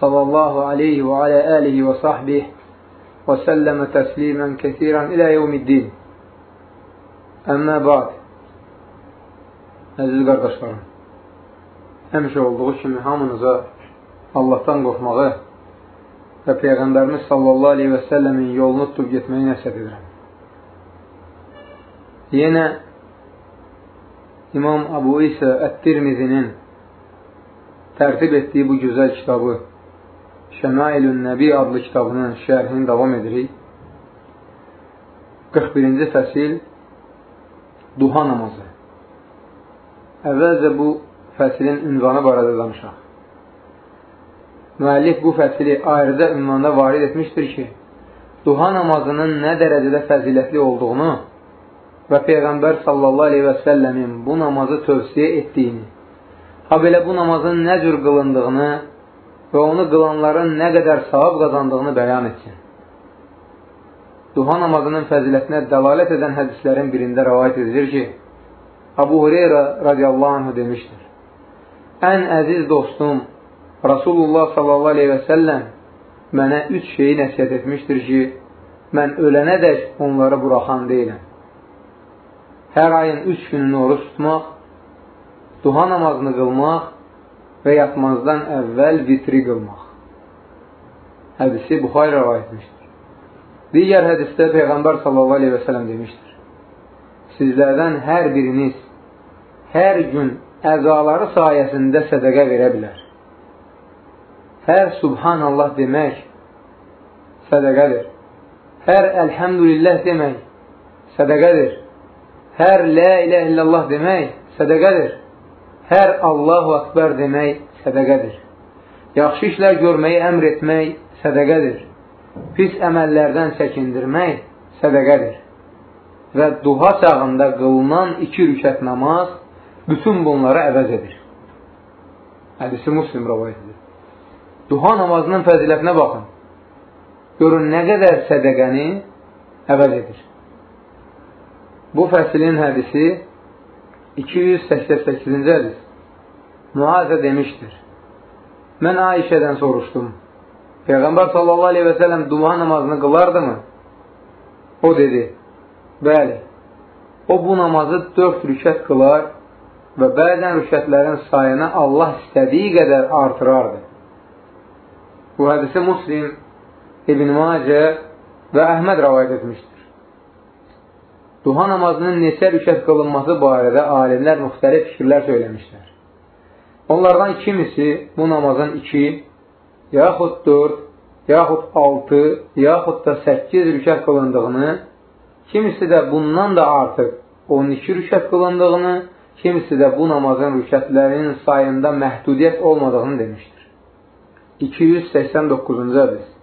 صلى الله عليه وعلى آله وصحبه وسلم تسليما كثيرا إلى يوم الدين Əmmə ba'd Əziz qardaşlarım Həmişə olduğu kimi hamınıza Allahdan qorxmağı və Peyğəmbərimiz sallallahu aleyhi və səlləmin yolunu tutub getməyi nəsət edirəm. Yenə İmam Abu İsa Ət-Tirmizinin tərtib etdiyi bu gözəl kitabı Şəmailün Nəbi adlı kitabının şərhini davam edirik. 41-ci fəsil Duha namazı Əvvəlcə bu fəsilin ünvanı barədə danışaq. Müəllif bu fəsili ayrıca ünvanda varid etmişdir ki, duha namazının nə dərəcədə fəzilətli olduğunu və Peyğəmbər sallallahu aleyhi və səlləmin bu namazı tövsiyə etdiyini, ha belə bu namazın nə cür qılındığını və onu qılanların nə qədər savab qazandığını bəyan etsin. Duha namazının fəzilətinə dəlalət edən hədislərin birində rəvayət edilir ki, Abu Hureyra radiyallahu anhu demişdir. Ən əziz dostum Rasulullah sallallahu aleyhi və səlləm mənə üç şeyi nəsiyyət etmişdir ki, mən ölənə dək onları buraxan deyiləm. Hər ayın üç gününü oruç tutmaq, duha namazını qılmaq və yatmazdan əvvəl vitri qılmaq. Hədisi Buxay rəvayət etmişdir. Digər hədisdə Peyğəmbər səlləm demişdir. Sizlərdən hər biriniz hər gün əzaları sayəsində sədəqə verə bilər. Hər Subhanallah demək sədəqədir. Hər Əlhəmdülillah demək sədəqədir. Hər Lə ilə illallah demək sədəqədir. Hər Allahu Akbar demək sədəqədir. Yaxşı işlər görməyi əmr etmək sədəqədir. Pis əməllərdən çəkindirmək sədəqədir. Və duha çağında qılınan iki rükət namaz bütün bunları əvəz edir. Hədisi muslim rəvayət edir. Duha namazının fəzilətinə baxın. Görün, nə qədər sədəqəni əvəz edir. Bu fəsilin hədisi 288-ci hədis. Muazə demişdir. Mən Ayşədən soruşdum. Peyğəmbər sallallahu aleyhi və sələm duha namazını qılardı mı? O dedi, bəli. O bu namazı dörd rükət qılar və bəzən rükətlərin sayını Allah istədiyi qədər artırardı. Bu hədisi Muslim, İbn Macə və Əhməd rəvayət etmişdir. Duha namazının neçə rükət qılınması barədə alimlər müxtəlif fikirlər söyləmişlər. Onlardan kimisi bu namazın 2, yaxud 4, yaxud 6, yaxud da 8 rükət qılındığını, kimisi də bundan da artıq 12 rükət qılındığını, kimisi də bu namazın rükətlərinin sayında məhdudiyyət olmadığını demişdir. 289-cu hədis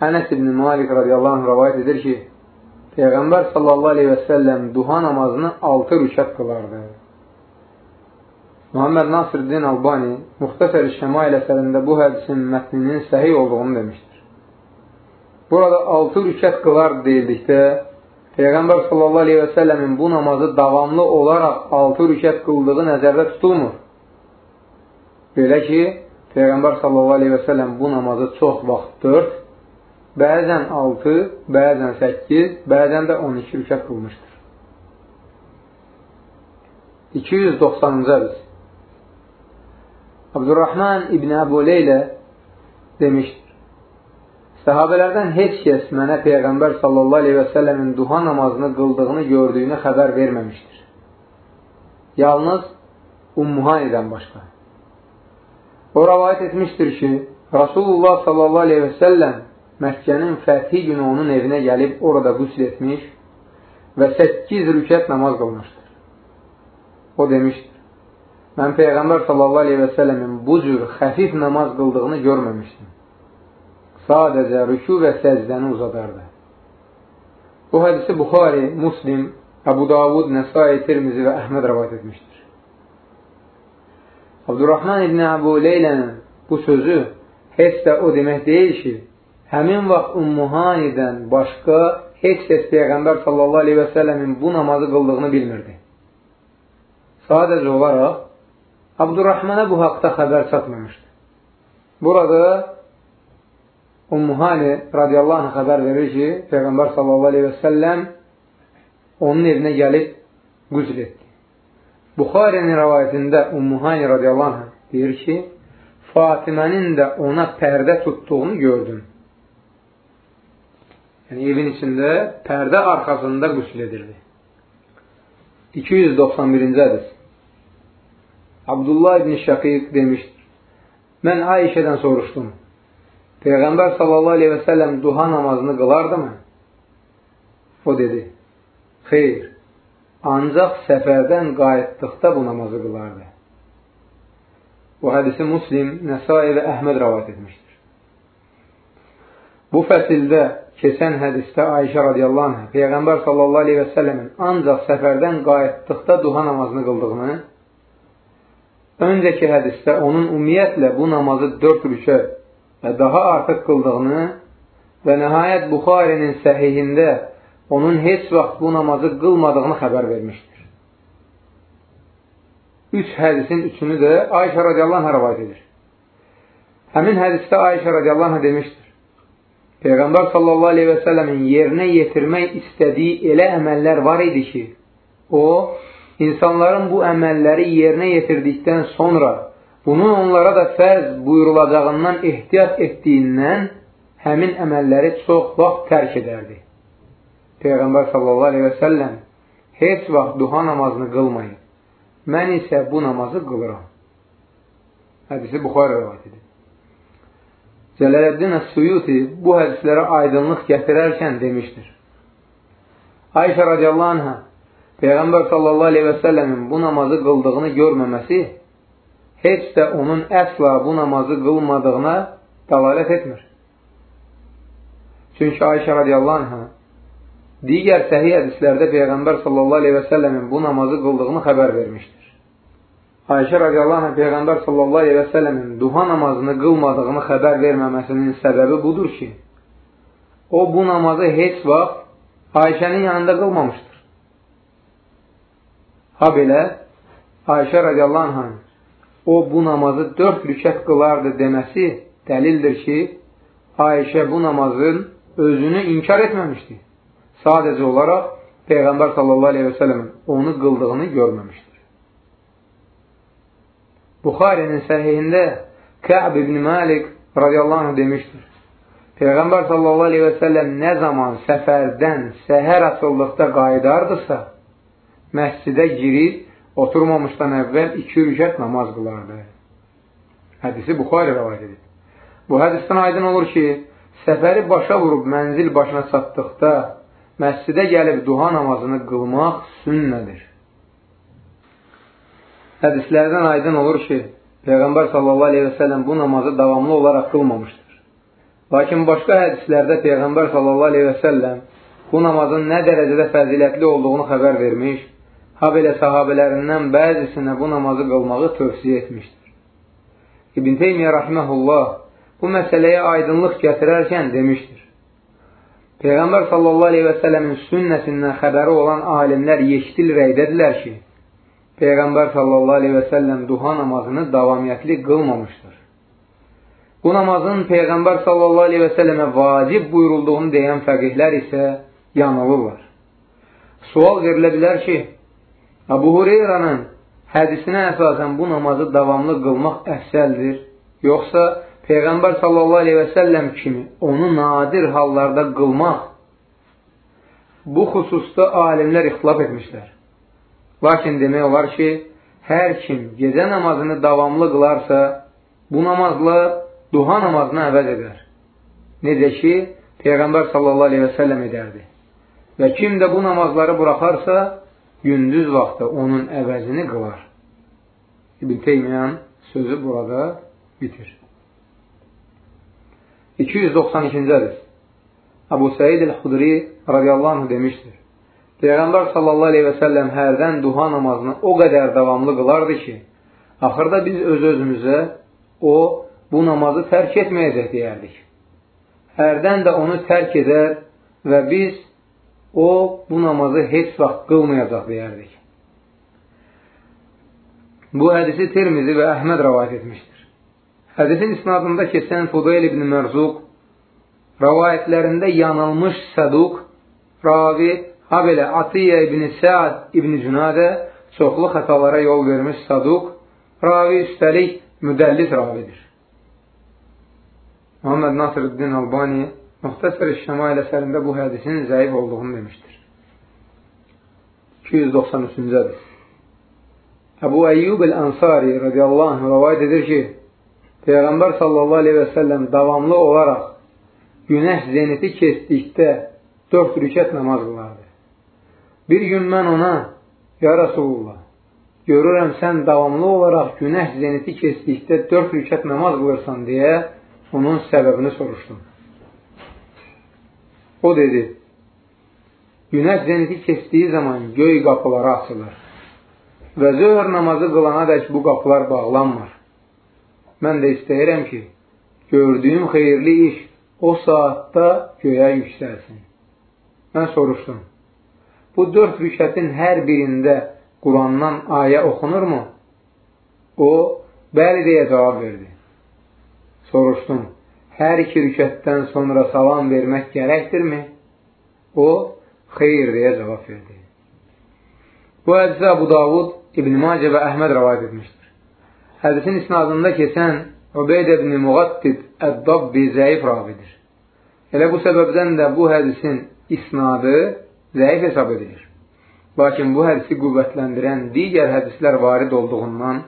Ənəs ibn Malik radiyallahu anh rəvayət edir ki, Peyğəmbər sallallahu aleyhi və səlləm duha namazını 6 rükət qılardı. Muhammed Nasirddin Albani Muxtəsər-i Şəmail əsərində bu hədisin mətninin səhiy olduğunu demişdir. Burada 6 rükət qılar deyildikdə, Peyğəmbər sallallahu aleyhi və səlləmin bu namazı davamlı olaraq 6 rükət qıldığı nəzərdə tutulmur. Belə ki, Peyğəmbər sallallahu aleyhi və səlləm bu namazı çox vaxt 4, bəzən 6, bəzən 8, bəzən də 12 rükət qılmışdır. 290-cı hədis Abdurrahman İbn Əbu Leylə demişdir. Səhabələrdən heç kəs mənə Peyğəmbər sallallahu aleyhi və səlləmin duha namazını qıldığını gördüyünü xəbər verməmişdir. Yalnız Ummuhanidən başqa. O rəvayət etmişdir ki, Rasulullah sallallahu aleyhi və səlləm Məkkənin fəthi günü onun evinə gəlib orada qüsl etmiş və 8 rükət namaz qılmışdır. O demişdir, mən Peyğəmbər səlləmin bu cür xəfif namaz qıldığını görməmişdim. sadəcə rükü və səcdəni uzadardı. Bu hədisi Buxari, Muslim, Əbu Davud, Nəsai, Tirmizi və Əhməd rəvayət etmişdir. Abdurrahman ibn Əbu Leylənin bu sözü heç də o demək deyil ki, həmin vaxt Ummuhanidən başqa heç kəs Peyğəmbər sallallahu aleyhi və səlləmin bu namazı qıldığını bilmirdi. Sadəcə olaraq Abdurrahmana bu haqda xəbər çatmamışdı. Burada Ummuhani radiyallahu anh xəbər verir ki, Peyğəmbər sallallahu aleyhi və səlləm onun evinə gəlib qüzl etdi. Buxarinin rəvayətində Ummuhani radiyallahu anh deyir ki, Fatimənin də ona pərdə tutduğunu gördüm. Yəni, evin içində pərdə arxasında qüsl edirdi. 291-ci hədis Abdullah ibn Şəqiq demişdir. Mən Ayşədən soruşdum. Peyğəmbər səlləm duha namazını qılardımı? O dedi, xeyr, ancaq səfərdən qayıtdıqda bu namazı qılardı. Bu hədisi Muslim, Nəsai və Əhməd rəvat etmişdir. Bu fəsildə keçən hədisdə Ayşə radiyallahu anh Peyğəmbər sallallahu aleyhi və səlləmin ancaq səfərdən qayıtdıqda duha namazını qıldığını, öncəki hədisdə onun ümumiyyətlə bu namazı dörd rükə və daha artıq qıldığını və nəhayət Buxarinin səhihində onun heç vaxt bu namazı qılmadığını xəbər vermişdir. Üç hədisin üçünü də Ayşə radiyallahu anh rəvayət edir. Həmin hədisdə Ayşə radiyallahu anh demişdir. Peyğəmbər sallallahu aleyhi və səlləmin yerinə yetirmək istədiyi elə əməllər var idi ki, o, insanların bu əməlləri yerinə yetirdikdən sonra Bunun onlara da fərz buyurulacağından ehtiyat etdiyindən həmin əməlləri çox vaxt tərk edərdi. Peyğəmbər sallallahu aleyhi və səlləm heç vaxt duha namazını qılmayın. Mən isə bu namazı qılıram. Hədisi Buxarə rəvat edir. Cələləddin Əs-Suyuti bu hədislərə aydınlıq gətirərkən demişdir. Ayşə radiyallahu anhə Peyğəmbər sallallahu aleyhi və səlləmin bu namazı qıldığını görməməsi heç də onun əsla bu namazı qılmadığına dalalət etmir. Çünki Ayşə radiyallahu anhə digər səhih hədislərdə Peyğəmbər sallallahu aleyhi və səlləmin bu namazı qıldığını xəbər vermişdir. Ayşə radiyallahu anhə Peyğəmbər sallallahu aleyhi və səlləmin duha namazını qılmadığını xəbər verməməsinin səbəbi budur ki, o bu namazı heç vaxt Ayşənin yanında qılmamışdır. Ha belə, Ayşə radiyallahu anhə o bu namazı dörd rükət qılardı deməsi dəlildir ki, Ayşə bu namazın özünü inkar etməmişdi. Sadəcə olaraq Peyğəmbər sallallahu aleyhi və sələmin onu qıldığını görməmişdir. Buxarinin səhihində Kəb ibn Malik radiyallahu anh demişdir. Peyğəmbər sallallahu aleyhi və səlləm nə zaman səfərdən səhər açıldıqda qayıdardısa, məscidə girib oturmamışdan əvvəl iki rükət namaz qılardı. Hədisi Buxarə rəvayət edir. Bu hədisdən aydın olur ki, səfəri başa vurub mənzil başına çatdıqda məscidə gəlib duha namazını qılmaq sünnədir. Hədislərdən aydın olur ki, Peyğəmbər sallallahu aleyhi və səlləm bu namazı davamlı olaraq qılmamışdır. Lakin başqa hədislərdə Peyğəmbər sallallahu aleyhi və səlləm bu namazın nə dərəcədə fəzilətli olduğunu xəbər vermiş ha belə sahabələrindən bəzisinə bu namazı qılmağı tövsiyə etmişdir. İbn Teymiyyə rahməhullah bu məsələyə aydınlıq gətirərkən demişdir. Peyğəmbər sallallahu aleyhi və sələmin sünnəsindən xəbəri olan alimlər yeşdil rəydədirlər ki, Peyğəmbər sallallahu aleyhi və səlləm duha namazını davamiyyətli qılmamışdır. Bu namazın Peyğəmbər sallallahu aleyhi və səlləmə vacib buyurulduğunu deyən fəqihlər isə yanılırlar. Sual verilə bilər ki, Əbu Hureyranın hədisinə əsasən bu namazı davamlı qılmaq əfsəldir, yoxsa Peyğəmbər sallallahu aleyhi və səlləm kimi onu nadir hallarda qılmaq bu xüsusda alimlər ixtilaf etmişlər. Lakin demək olar ki, hər kim gecə namazını davamlı qılarsa, bu namazla duha namazını əvəz edər. Necə ki, Peyğəmbər sallallahu aleyhi və səlləm edərdi. Və kim də bu namazları buraxarsa, gündüz vaxtı onun əvəzini qılar. İbn Teymiyyan sözü burada bitir. 292-ci hədis. Əbu Səid el-Xudri radiyallahu anh demişdir. Peyğəmbər sallallahu aleyhi və səlləm hərdən duha namazını o qədər davamlı qılardı ki, axırda biz öz-özümüzə o, bu namazı tərk etməyəcək deyərdik. Hərdən də onu tərk edər və biz o, bu namazı heç vaxt qılmayacaq deyərdik. Bu hədisi Tirmizi və Əhməd rəvayət etmişdir. Hədisin isnadında keçən Fudayl ibn Mərzuq rəvayətlərində yanılmış Səduq, ravi, ha belə Atiyyə ibn Səad ibn Cünadə çoxlu xətalara yol vermiş Səduq, ravi üstəlik müdəllis ravidir. Muhammed Nasırüddin Albani Muxtəsər Şəmail əsərində bu hədisin zəif olduğunu demişdir. 293-cü hədis Əbu Əyyub el-Ansari radiyallahu anh rəvayət edir ki, Peyğəmbər sallallahu aleyhi və səlləm davamlı olaraq günəş zeniti keçdikdə dörd rükət namaz qılardı. Bir gün mən ona, ya Rasulullah, görürəm sən davamlı olaraq günəş zeniti keçdikdə dörd rükət namaz qılırsan deyə onun səbəbini soruşdum. O dedi, günəş zeniti keçdiyi zaman göy qapıları açılır və zöhr namazı qılana dək bu qapılar bağlanmır. Mən də istəyirəm ki, gördüyüm xeyirli iş o saatda göyə yüksəlsin. Mən soruşdum, bu dörd rükətin hər birində Qurandan ayə oxunurmu? O, bəli deyə cavab verdi. Soruşdum, hər iki rükətdən sonra salam vermək gərəkdirmi? O, xeyr deyə cavab verdi. Bu hədisi Abu Davud, İbn-i Macə və Əhməd rəvayət etmişdir. Hədisin isnadında keçən Ubeydə ibn Muqattid Əd-Dabbi zəif ravidir. Elə bu səbəbdən də bu hədisin isnadı zəif hesab edilir. Lakin bu hədisi qüvvətləndirən digər hədislər varid olduğundan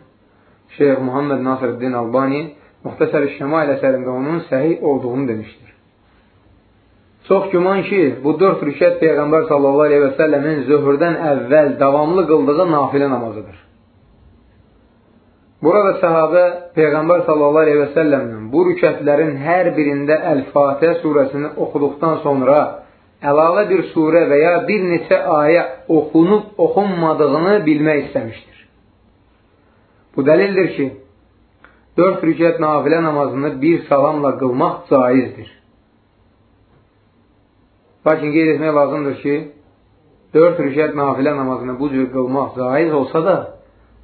Şeyx Muhammed Nasırıddin Albani Muxtəsər-i Şəmail əsərində onun səhih olduğunu demişdir. Çox güman ki, bu dörd rükət Peyğəmbər səlləmin zöhrdən əvvəl davamlı qıldığı nafilə namazıdır. Burada səhabə Peyğəmbər səlləmdən bu rükətlərin hər birində Əl-Fatihə surəsini oxuduqdan sonra əlavə bir surə və ya bir neçə ayə oxunub, oxunmadığını bilmək istəmişdir. Bu dəlildir ki, dörd rükət nafilə namazını bir salamla qılmaq caizdir. Lakin qeyd etmək lazımdır ki, dörd rükət nafilə namazını bu cür qılmaq caiz olsa da,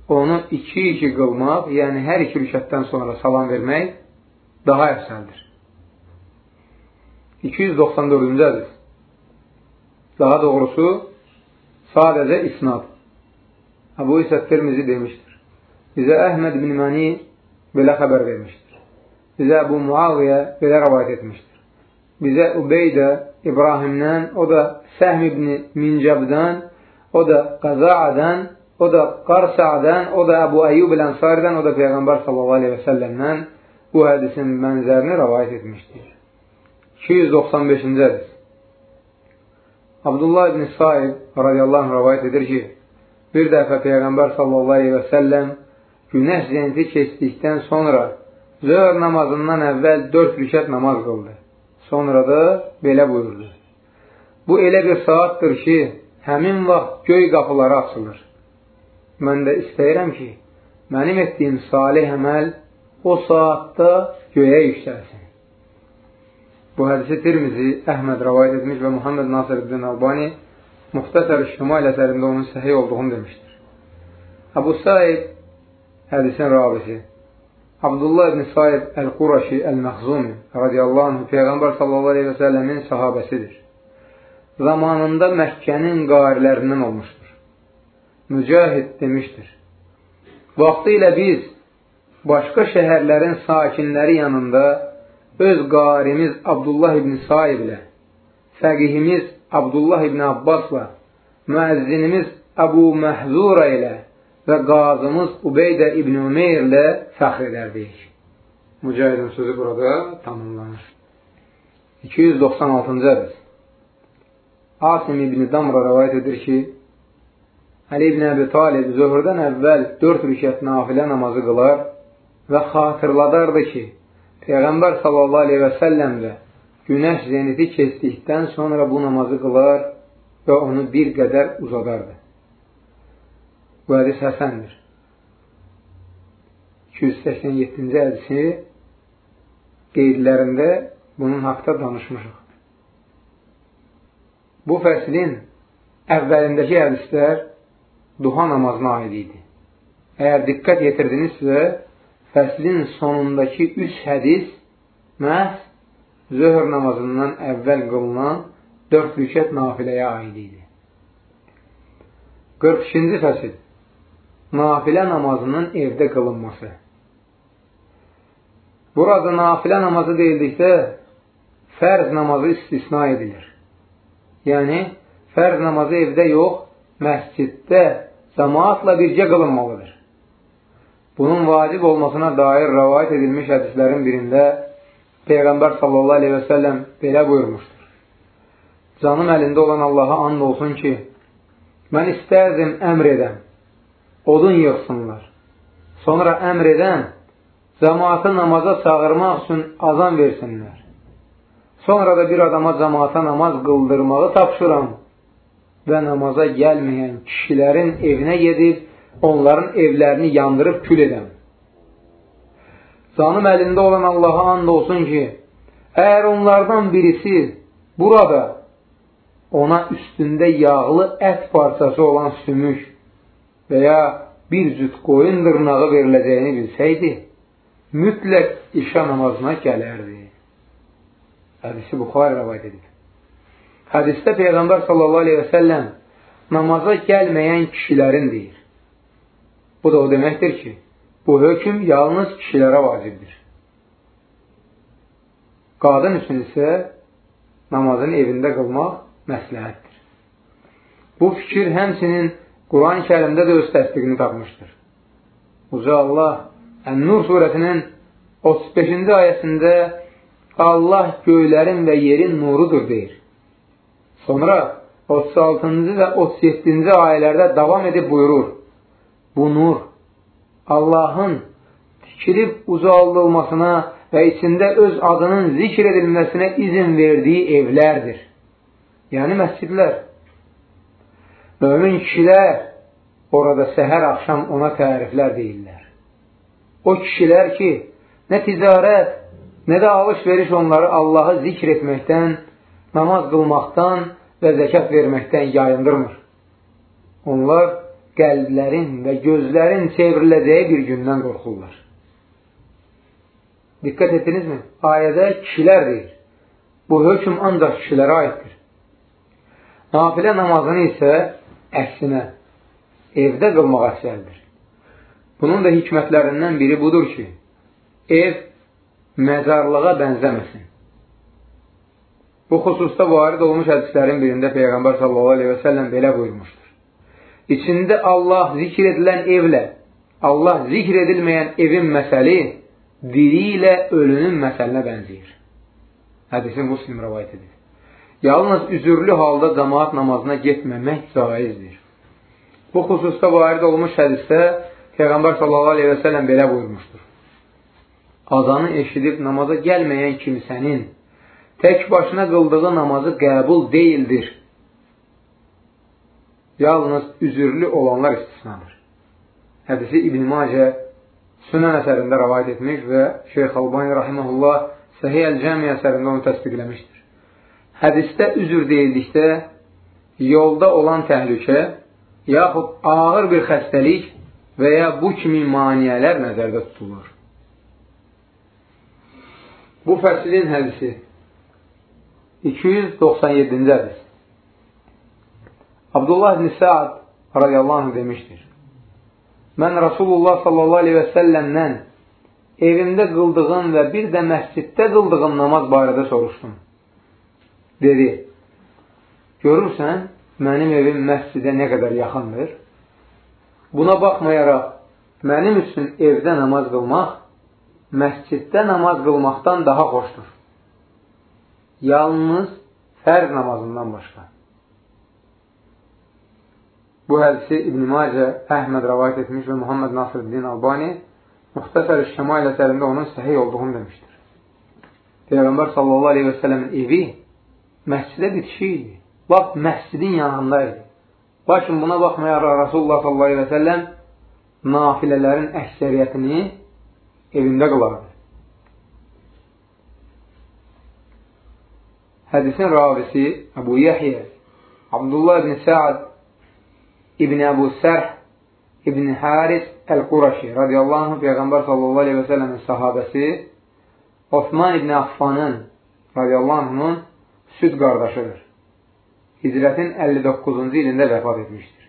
onu iki-iki qılmaq, yəni hər iki rükətdən sonra salam vermək daha əfsəldir. 294-cü hədis. Daha doğrusu, sadəcə isnad. Əbu İsə Tirmizi demişdir. Bizə Əhməd bin Məni belə xəbər vermişdir. Bizə Əbu Muaviyə belə rəvayət etmişdir. Bizə Ubeydə İbrahimdən, o da Səhm ibn Mincəbdən, o da Qazaadən, O da Qarsa'dan, o da Əbu Əyyub Ənsaridən, o da Peyğəmbər sallallahu aleyhi və səlləmdən bu hədisin mənzərini rəvayət etmişdir. 295-ci hədis Abdullah ibn Saib radiyallahu anh rəvayət edir ki, bir dəfə Peyğəmbər sallallahu aleyhi və səlləm günəş zenti keçdikdən sonra zöhr namazından əvvəl dörd rükət namaz qıldı. Sonra da belə buyurdu. Bu elə bir saatdır ki, həmin vaxt göy qapıları açılır mən də istəyirəm ki, mənim etdiyim salih əməl o saatda göyə yüksəlsin. Bu hədisi Tirmizi Əhməd rəvayət etmiş və Muhammed Nasir ibn Albani Muxtəsər Şimal əsərində onun səhiy olduğunu demişdir. Əbu Said hədisin ravisi Abdullah ibn Said Əl-Quraşi Əl-Məxzumi radiyallahu anh Peyğəmbər sallallahu aleyhi və səlləmin sahabəsidir. Zamanında Məkkənin qarilərindən olmuşdur. Mücahid demişdir. Vaxtı ilə biz başqa şəhərlərin sakinləri yanında öz qarimiz Abdullah ibn Saib ilə, fəqihimiz Abdullah ibn Abbasla, müəzzinimiz Əbu Məhzura ilə və qazımız Ubeydə ibn Umeyr ilə fəxr edərdik. Mücahidin sözü burada tamamlanır. 296-cı hədis Asim ibn Damra rəvayət edir ki, Əli ibn Əbi Talib zöhrdən əvvəl dörd rükət nafilə namazı qılar və xatırladardı ki, Peyğəmbər sallallahu aleyhi və səlləmlə günəş zeniti keçdikdən sonra bu namazı qılar və onu bir qədər uzadardı. Bu hədis həsəndir. 287-ci hədisi qeydlərində bunun haqda danışmışıq. Bu fəslin əvvəlindəki hədislər duha namazına aid idi. Əgər diqqət yetirdinizsə, fəslin sonundakı üç hədis məhz zöhr namazından əvvəl qılınan dörd rükət nafiləyə aid idi. 42-ci fəsil Nafilə namazının evdə qılınması Burada nafilə namazı deyildikdə fərz namazı istisna edilir. Yəni, fərz namazı evdə yox, məsciddə cəmaatla birgə qılınmalıdır. Bunun vacib olmasına dair rəvayət edilmiş hədislərin birində Peyğəmbər sallallahu aleyhi və səlləm belə buyurmuşdur. Canım əlində olan Allaha and olsun ki, mən istərdim əmr edəm, odun yığsınlar. Sonra əmr edən, cəmaatı namaza çağırmaq üçün azan versinlər. Sonra da bir adama cəmaata namaz qıldırmağı tapşıram və namaza gəlməyən kişilərin evinə gedib, onların evlərini yandırıb kül edəm. Canım əlində olan Allaha and olsun ki, əgər onlardan birisi burada ona üstündə yağlı ət parçası olan sümük və ya bir cüt qoyun dırnağı veriləcəyini bilsəydi, mütləq işə namazına gələrdi. Hədisi Buxarə rəvayət edir. Hədisdə Peyğəmbər sallallahu aleyhi və səlləm namaza gəlməyən kişilərin deyir. Bu da o deməkdir ki, bu hökm yalnız kişilərə vacibdir. Qadın üçün isə namazın evində qılmaq məsləhətdir. Bu fikir həmsinin Quran-ı kərimdə də öz təsdiqini tapmışdır. Uca Allah Ən-Nur surəsinin 35-ci ayəsində Allah göylərin və yerin nurudur deyir. Sonra 36-cı və 37-ci ayələrdə davam edib buyurur. Bu nur Allahın tikilib uzaldılmasına və içində öz adının zikr edilməsinə izin verdiyi evlərdir. Yəni məscidlər. Mömin kişilər orada səhər axşam ona təriflər deyirlər. O kişilər ki, nə ticarət, nə də alış-veriş onları Allahı zikr etməkdən, namaz qılmaqdan və zəkat verməkdən yayındırmır. Onlar qəlblərin və gözlərin çevriləcəyi bir gündən qorxurlar. Diqqət etdinizmi? Ayədə kişilər deyir. Bu hökm ancaq kişilərə aiddir. Nafilə namazını isə əksinə evdə qılmaq əfsəldir. Bunun da hikmətlərindən biri budur ki, ev məzarlığa bənzəməsin. Bu xüsusda varid olmuş hədislərin birində Peyğəmbər sallallahu aleyhi və səlləm belə buyurmuşdur. İçində Allah zikr edilən evlə Allah zikr edilməyən evin məsəli diri ilə ölünün məsəlinə bənzəyir. Hədisi muslim rəvayət edir. Yalnız üzürlü halda cəmaat namazına getməmək caizdir. Bu xüsusda varid olmuş hədisdə Peyğəmbər sələm belə buyurmuşdur. Azanı eşidib namaza gəlməyən kimsənin tək başına qıldığı namazı qəbul deyildir. Yalnız üzürlü olanlar istisnadır. Hədisi İbn-i Macə Sünən əsərində rəvayət etmiş və Şeyx Albani Rahiməhullah Səhiyyə Əl-Cəmi əsərində onu təsdiqləmişdir. Hədisdə üzür deyildikdə yolda olan təhlükə yaxud ağır bir xəstəlik və ya bu kimi maniyələr nəzərdə tutulur. Bu fəslin hədisi 297-ci hədis Abdullah ibn Sa'd radiyallahu demişdir. Mən Rasulullah sallallahu aleyhi və səlləmdən evimdə qıldığım və bir də məsciddə qıldığım namaz barədə soruşdum. Dedi, görürsən, mənim evim məscidə nə qədər yaxındır? Buna baxmayaraq, mənim üçün evdə namaz qılmaq, məsciddə namaz qılmaqdan daha xoşdur. Yalnız fərz namazından başqa. Bu hədisi İbn-i Macə Əhməd rəvayət etmiş və Muhammed Nasırəddin Albani Muxtəsər-i Şəmail əsərində onun səhih olduğunu demişdir. Peyğəmbər sallallahu aleyhi və səlləmin evi məscidə bitişi idi. Lap məscidin yanında idi. Lakin buna baxmayaraq Rasulullah sallallahu aleyhi və səlləm nafilələrin əksəriyyətini evində qılardı. Hədisin ravisi Əbu Yəhyə, Abdullah ibn Sa'd, İbn Əbu Sərh, İbn Haris Əl-Quraşi radiyallahu anh Peyğəmbər sallallahu aleyhi və səlləmin sahabəsi Osman ibn Affanın radiyallahu anh'ın süd qardaşıdır. Hicrətin 59-cu ilində vəfat etmişdir.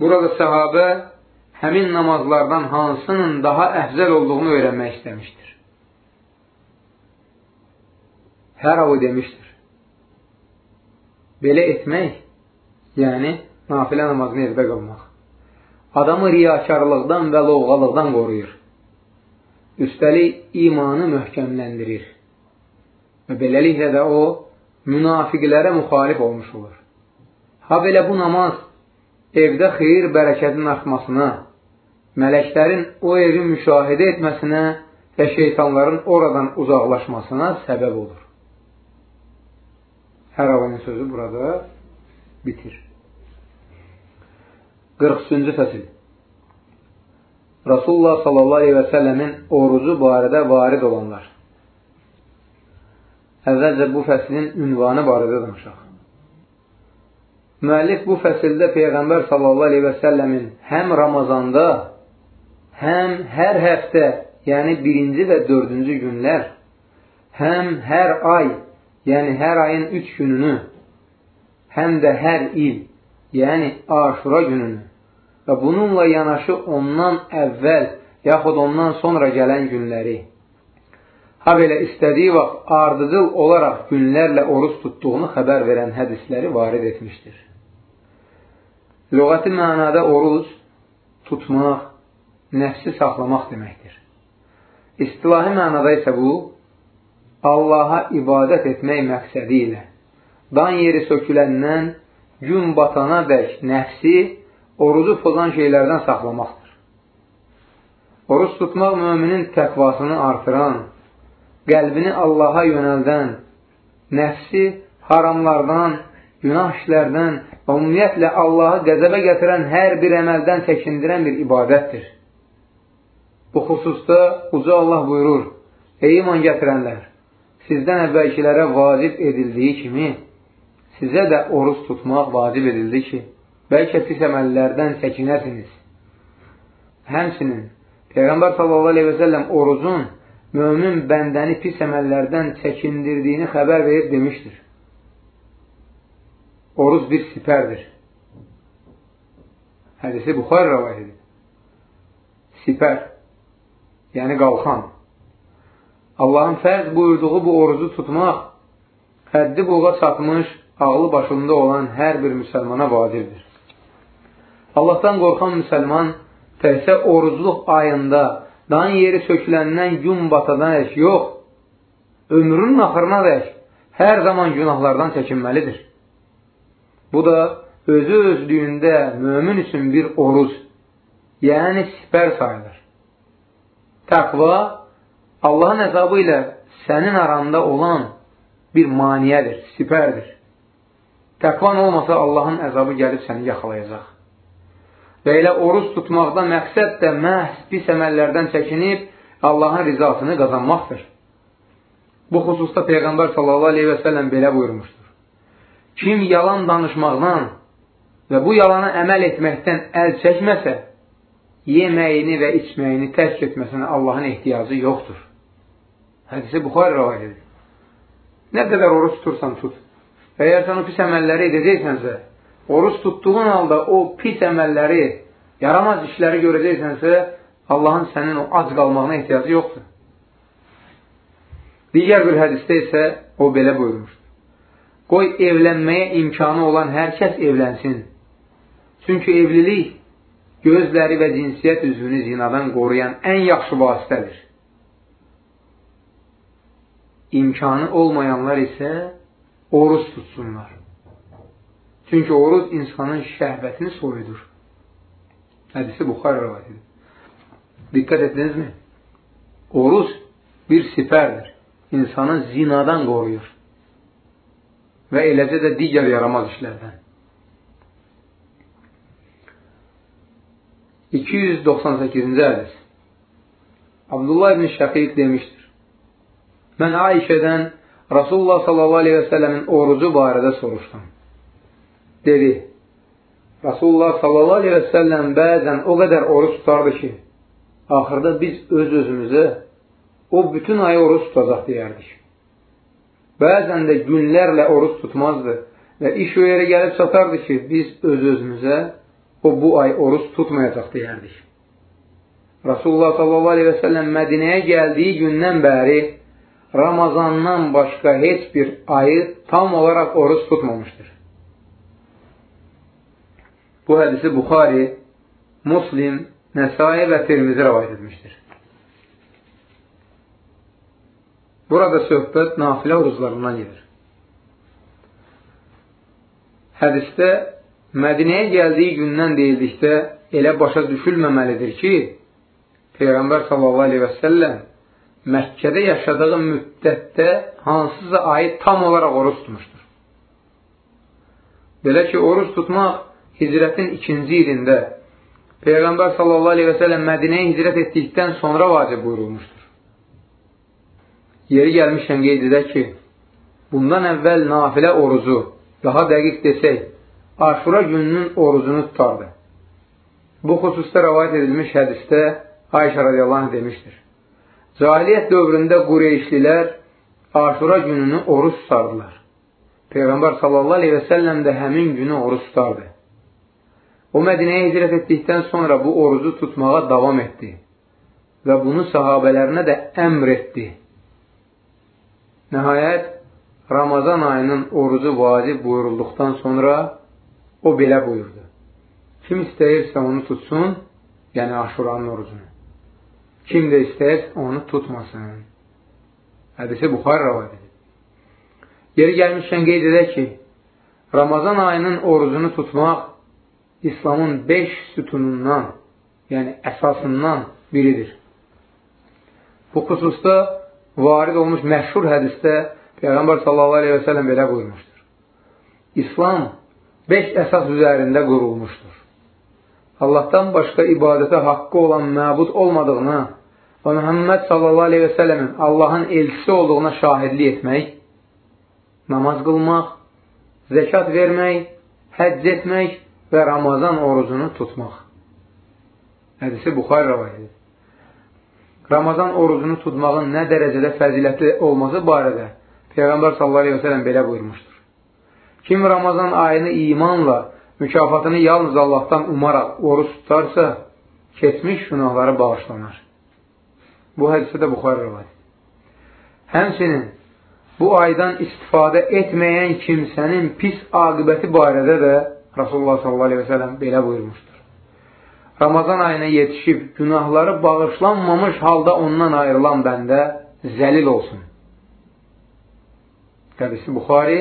Burada səhabə həmin namazlardan hansının daha əfzəl olduğunu öyrənmək istəmişdir. Hər avı demişdir. Belə etmək, yəni nafilə namazını evdə qılmaq, adamı riyakarlıqdan və lovğalıqdan qoruyur. Üstəlik, imanı möhkəmləndirir və beləliklə də o, münafiqlərə müxalif olmuş olur. Ha belə bu namaz evdə xeyir bərəkətin artmasına, mələklərin o evi müşahidə etməsinə və şeytanların oradan uzaqlaşmasına səbəb olur. Hər avının sözü burada bitir. 43-cü fəsil Rasulullah sallallahu aleyhi və səlləmin orucu barədə varid olanlar. Əvvəlcə bu fəslin ünvanı barədə danışaq. Müəllif bu fəsildə Peyğəmbər sallallahu aleyhi və səlləmin həm Ramazanda, həm hər həftə, yəni birinci və dördüncü günlər, həm hər ay, yəni hər ayın üç gününü, həm də hər il, yəni aşura gününü və bununla yanaşı ondan əvvəl, yaxud ondan sonra gələn günləri, ha belə istədiyi vaxt ardıcıl olaraq günlərlə oruz tutduğunu xəbər verən hədisləri varid etmişdir. Lüğəti mənada oruz, tutmaq, nəfsi saxlamaq deməkdir. İstilahi mənada isə bu, Allaha ibadət etmək məqsədi ilə dan yeri söküləndən gün batana dək nəfsi orucu pozan şeylərdən saxlamaqdır. Oruç tutmaq müminin təqvasını artıran, qəlbini Allaha yönəldən, nəfsi haramlardan, günah işlərdən və ümumiyyətlə Allahı qəzəbə gətirən hər bir əməldən çəkindirən bir ibadətdir. Bu xüsusda Uca Allah buyurur, Ey iman gətirənlər, sizdən əvvəlkilərə vacib edildiyi kimi, sizə də oruz tutmaq vacib edildi ki, bəlkə pis əməllərdən çəkinəsiniz. Həmsinin, Peyğəmbər s.a.v. orucun mömin bəndəni pis əməllərdən çəkindirdiyini xəbər verib demişdir. Oruz bir sipərdir. Hədisi Buxar rəvayət edir. Sipər, yəni qalxan. Allahın fərz buyurduğu bu orucu tutmaq həddi buğa çatmış, ağlı başında olan hər bir müsəlmana vacibdir. Allahdan qorxan müsəlman təhsə orucluq ayında dan yeri söküləndən gün batadan ək yox, ömrünün axırına dək hər zaman günahlardan çəkinməlidir. Bu da özü özlüyündə mömin üçün bir oruz, yəni sipər sayılır. Təqva Allahın əzabı ilə sənin aranda olan bir maniyədir, sipərdir. Təqvan olmasa Allahın əzabı gəlib səni yaxalayacaq. Və elə oruz tutmaqda məqsəd də məhz pis əməllərdən çəkinib Allahın rizasını qazanmaqdır. Bu xüsusda Peyğəmbər sallallahu aleyhi və səlləm belə buyurmuşdur. Kim yalan danışmaqdan və bu yalana əməl etməkdən əl çəkməsə, yeməyini və içməyini tərk etməsinə Allahın ehtiyacı yoxdur. Hədisi Buxar rəvayət edir. Nə qədər oruç tutursan tut. Əgər sən o pis əməlləri edəcəksənsə, oruç tutduğun halda o pis əməlləri, yaramaz işləri görəcəksənsə, Allahın sənin o ac qalmağına ehtiyacı yoxdur. Digər bir hədisdə isə o belə buyurmuşdur. Qoy evlənməyə imkanı olan hər kəs evlənsin. Çünki evlilik gözləri və cinsiyyət üzvünü zinadan qoruyan ən yaxşı vasitədir. İmkanı olmayanlar isə oruz tutsunlar. Çünki oruz insanın şəhvətini soyudur. Hədisi Buxar rəvayət edir. Dikkat ettinizmi? Oruç bir siperdir. İnsanı zinadan qoruyur. Və eləcə də digər yaramaz işlərdən. 298-ci hədis Abdullah ibn Şəqiq demişdir. Mən Ayşədən Rasulullah sallallahu aleyhi və səlləmin orucu barədə soruşdum. Dedi, Rasulullah sallallahu aleyhi və səlləm bəzən o qədər oruç tutardı ki, axırda biz öz-özümüzə o bütün ayı oruç tutacaq deyərdik. Bəzən də günlərlə oruç tutmazdı və iş o yerə gəlib çatardı ki, biz öz-özümüzə o bu ay oruç tutmayacaq deyərdik. Rasulullah sallallahu aleyhi və səlləm Mədinəyə gəldiyi gündən bəri Ramazandan başqa heç bir ayı tam olaraq oruç tutmamışdır. Bu hədisi Buxari, Muslim, Nəsai və Tirmizi rəvayət etmişdir. Burada söhbət nafilə oruclarından gedir. Hədisdə Mədinəyə gəldiyi gündən deyildikdə elə başa düşülməməlidir ki, Peyğəmbər sallallahu aleyhi və səlləm Məkkədə yaşadığı müddətdə hansısa ayı tam olaraq oruç tutmuşdur. Belə ki, oruç tutmaq hicrətin ikinci ilində Peyğəmbər sallallahu aleyhi və səlləm Mədinəyə hicrət etdikdən sonra vacib buyurulmuşdur. Yeri gəlmişkən qeyd edək ki, bundan əvvəl nafilə orucu, daha dəqiq desək, aşura gününün orucunu tutardı. Bu xüsusda rəvayət edilmiş hədisdə Ayşə radiyallahu anh demişdir. Cahiliyyət dövründə Qureyşlilər Aşura gününü oruç tutardılar. Peyğəmbər sallallahu aleyhi və səlləm də həmin günü oruç tutardı. O Mədinəyə hicrət etdikdən sonra bu orucu tutmağa davam etdi və bunu sahabələrinə də əmr etdi. Nəhayət, Ramazan ayının orucu vacib buyurulduqdan sonra o belə buyurdu. Kim istəyirsə onu tutsun, yəni aşuranın orucunu. Kim də istəyir, onu tutmasın. Hədisi Buxar rəvad edir. Yeri gəlmişkən qeyd edək ki, Ramazan ayının orucunu tutmaq İslamın 5 sütunundan, yəni əsasından biridir. Bu xüsusda varid olmuş məşhur hədisdə Peyğəmbər sallallahu aleyhi və sələm belə buyurmuşdur. İslam 5 əsas üzərində qurulmuşdur. Allahdan başqa ibadətə haqqı olan məbud olmadığına və Məhəmməd sələmin Allahın elçisi olduğuna şahidlik etmək, namaz qılmaq, zəkat vermək, həcc etmək və Ramazan orucunu tutmaq. Hədisi Buxar rəvayədir. Ramazan orucunu tutmağın nə dərəcədə fəzilətli olması barədə Peyğəmbər sələm belə buyurmuşdur. Kim Ramazan ayını imanla mükafatını yalnız Allahdan umaraq oruç tutarsa, keçmiş günahları bağışlanar. Bu hədisə də Buxar rəvayət. Həmçinin bu aydan istifadə etməyən kimsənin pis aqibəti barədə də Rasulullah sallallahu aleyhi və sələm belə buyurmuşdur. Ramazan ayına yetişib günahları bağışlanmamış halda ondan ayrılan bəndə zəlil olsun. Hədisi Buxari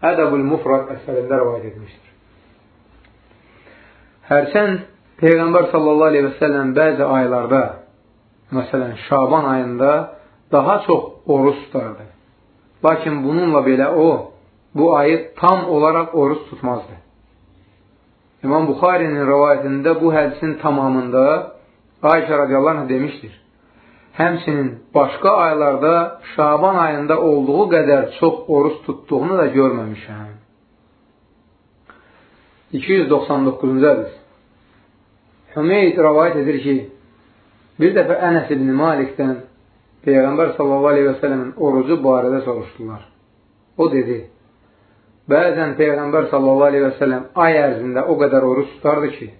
Ədəbül Mufrad əsərində rəvayət etmişdir. Hərçənd Peyğəmbər sallallahu aleyhi və səlləm bəzi aylarda, məsələn, Şaban ayında daha çox oruç tutardı. Lakin bununla belə o, bu ayı tam olaraq oruç tutmazdı. İmam Buxarinin rəvayətində bu hədisin tamamında Ayşə radiyallahu demişdir. Həmsinin başqa aylarda Şaban ayında olduğu qədər çox oruç tutduğunu da görməmişəm. 299-cu hədis Hümeyd rəvayət edir ki, bir dəfə Ənəs ibn Malikdən Peyğəmbər sələmin orucu barədə soruşdular. O dedi, bəzən Peyğəmbər sələm ay ərzində o qədər oruç tutardı ki,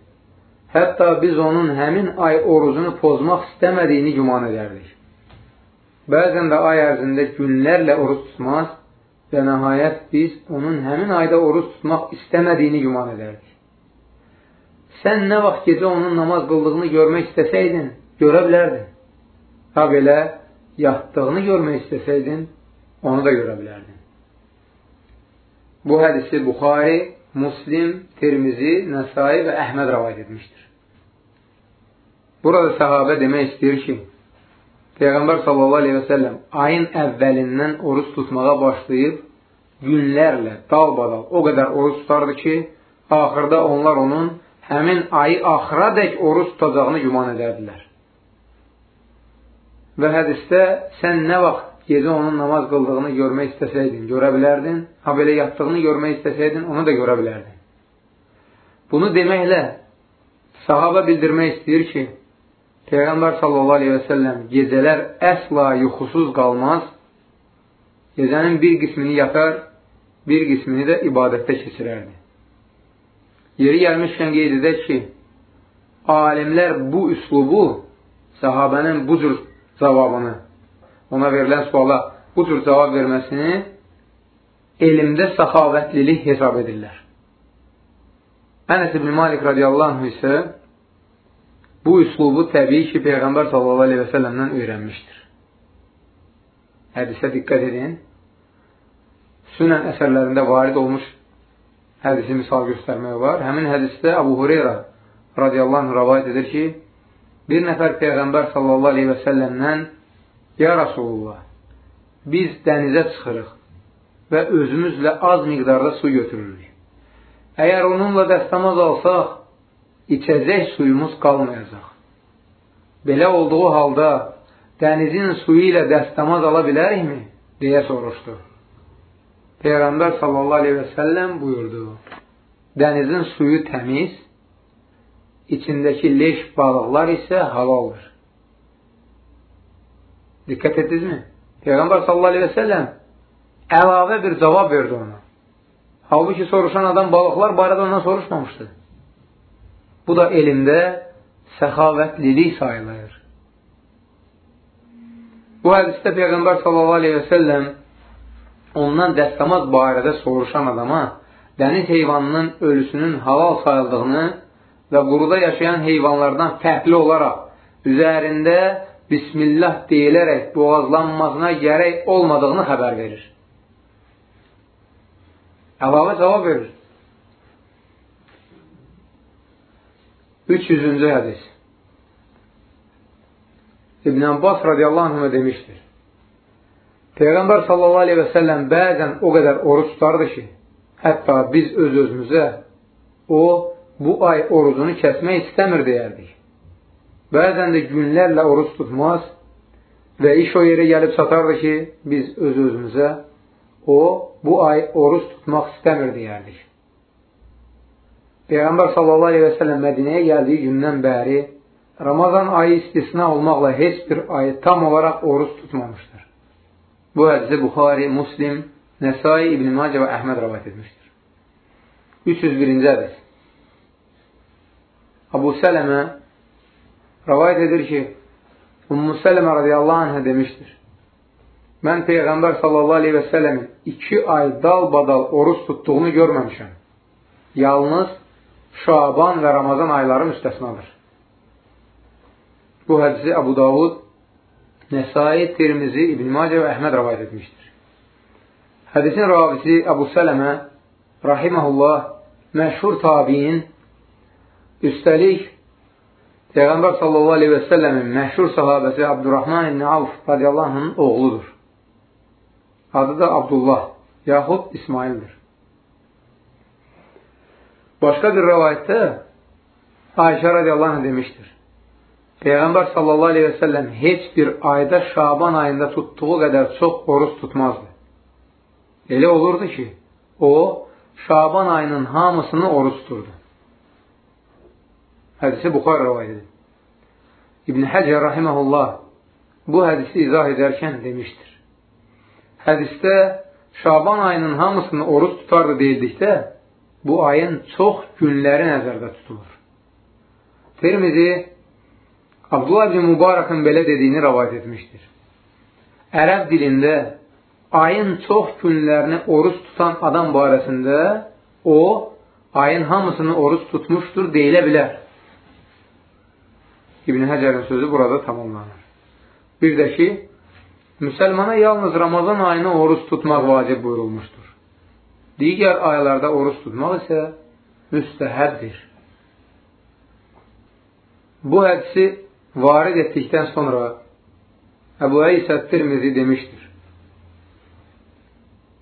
hətta biz onun həmin ay orucunu pozmaq istəmədiyini güman edərdik. Bəzən də ay ərzində günlərlə oruç tutmaz və nəhayət biz onun həmin ayda oruç tutmaq istəmədiyini güman edərdik. Sən nə vaxt gecə onun namaz qıldığını görmək istəsəydin, görə bilərdin. Ha belə, yatdığını görmək istəsəydin, onu da görə bilərdin. Bu hədisi Buxari, Muslim, Tirmizi, Nəsai və Əhməd rəvayət etmişdir. Burada səhabə demək istəyir ki, Peyğəmbər səlləm ayın əvvəlindən oruç tutmağa başlayıb, günlərlə, dalbadal o qədər oruç tutardı ki, axırda onlar onun həmin ayı axıra dək oruç tutacağını güman edərdilər. Və hədisdə sən nə vaxt gecə onun namaz qıldığını görmək istəsəydin, görə bilərdin, ha belə yatdığını görmək istəsəydin, onu da görə bilərdin. Bunu deməklə sahabə bildirmək istəyir ki, Peyğəmbər sallallahu aleyhi və səlləm gecələr əsla yuxusuz qalmaz, gecənin bir qismini yatar, bir qismini də ibadətdə keçirərdi. Yeri gəlmişkən qeyd edək ki, alimlər bu üslubu, səhabənin bu cür cavabını, ona verilən suala bu cür cavab verməsini elmdə səxavətlilik hesab edirlər. Ənəs ibn Malik radiyallahu anh isə bu üslubu təbii ki, Peyğəmbər sallallahu aleyhi və səlləmdən öyrənmişdir. Hədisə diqqət edin. Sünən əsərlərində varid olmuş hədisi misal göstərmək var. Həmin hədisdə Abu Hureyra radiyallahu anh rəvayət edir ki, bir nəfər Peyğəmbər sallallahu aleyhi və səlləmdən Ya Rasulullah, biz dənizə çıxırıq və özümüzlə az miqdarda su götürürük. Əgər onunla dəstəmaz alsaq, içəcək suyumuz qalmayacaq. Belə olduğu halda dənizin suyu ilə dəstəmaz ala bilərikmi? deyə soruşdu. Peyğəmbər sallallahu aleyhi və səlləm buyurdu. Dənizin suyu təmiz, içindəki leş balıqlar isə halaldır. Diqqət etdinizmi? Peyğəmbər sallallahu aleyhi və səlləm əlavə bir cavab verdi ona. Halbuki soruşan adam balıqlar barədə ondan soruşmamışdı. Bu da elmdə səxavətlilik sayılır. Bu hədisdə Peyğəmbər sallallahu aleyhi və səlləm ondan dəstəmaz barədə soruşan adama dəniz heyvanının ölüsünün halal sayıldığını və quruda yaşayan heyvanlardan fərqli olaraq üzərində Bismillah deyilərək boğazlanmasına gərək olmadığını xəbər verir. Əlavə cavab verir. 300-cü hədis İbn Abbas radiyallahu anhümə demişdir. Peyğəmbər sallallahu aleyhi və səlləm bəzən o qədər oruç tutardı ki, hətta biz öz-özümüzə o, bu ay orucunu kəsmək istəmir deyərdik. Bəzən də günlərlə oruç tutmaz və iş o yerə gəlib çatardı ki, biz öz-özümüzə o, bu ay oruç tutmaq istəmir deyərdik. Peyğəmbər sallallahu aleyhi və səlləm Mədinəyə gəldiyi gündən bəri Ramazan ayı istisna olmaqla heç bir ayı tam olaraq oruç tutmamışdır. Bu hədisi Buxari, Muslim, Nəsai, İbn-i Macə və Əhməd rəvat etmişdir. 301-ci hədis Abu Sələmə rəvayət edir ki, Ummu Sələmə radiyallahu anhə demişdir. Mən Peyğəmbər sallallahu aleyhi və səlləmin iki ay dal-badal oruç tutduğunu görməmişəm. Yalnız Şaban və Ramazan ayları müstəsnadır. Bu hədisi Abu Davud, Nəsai, Tirmizi, İbn Macə və Əhməd rəvayət etmişdir. Hədisin ravisi Abu Sələmə, rahiməhullah, məşhur tabiin, üstəlik Peyğəmbər sallallahu aleyhi və səlləmin məşhur sahabəsi Abdurrahman ibn Avf radiyallahu anhın oğludur. Adı da Abdullah, yaxud İsmaildir. Başqa bir rəvayətdə Ayşə radiyallahu anh demişdir. Peyğəmbər sallallahu aleyhi və səlləm heç bir ayda Şaban ayında tutduğu qədər çox oruç tutmazdı. Elə olurdu ki, o, Şaban ayının hamısını oruç tuturdu. Hədisi Buxar rəvayədir. İbn Həcər rahiməhullah bu hədisi izah edərkən demişdir hədisdə Şaban ayının hamısını oruç tutardı deyildikdə, bu ayın çox günləri nəzərdə tutulur. Tirmizi Abdullah ibn Mübarakın belə dediyini rəvayət etmişdir. Ərəb dilində ayın çox günlərini oruç tutan adam barəsində o, ayın hamısını oruç tutmuşdur deyilə bilər. İbn Həcərin sözü burada tamamlanır. Bir də ki, Müsəlmana yalnız Ramazan ayını oruç tutmaq vacib buyurulmuşdur. Digər aylarda oruç tutmaq isə müstəhəbdir. Bu hədisi varid etdikdən sonra Əbu Eysə Tirmizi demişdir.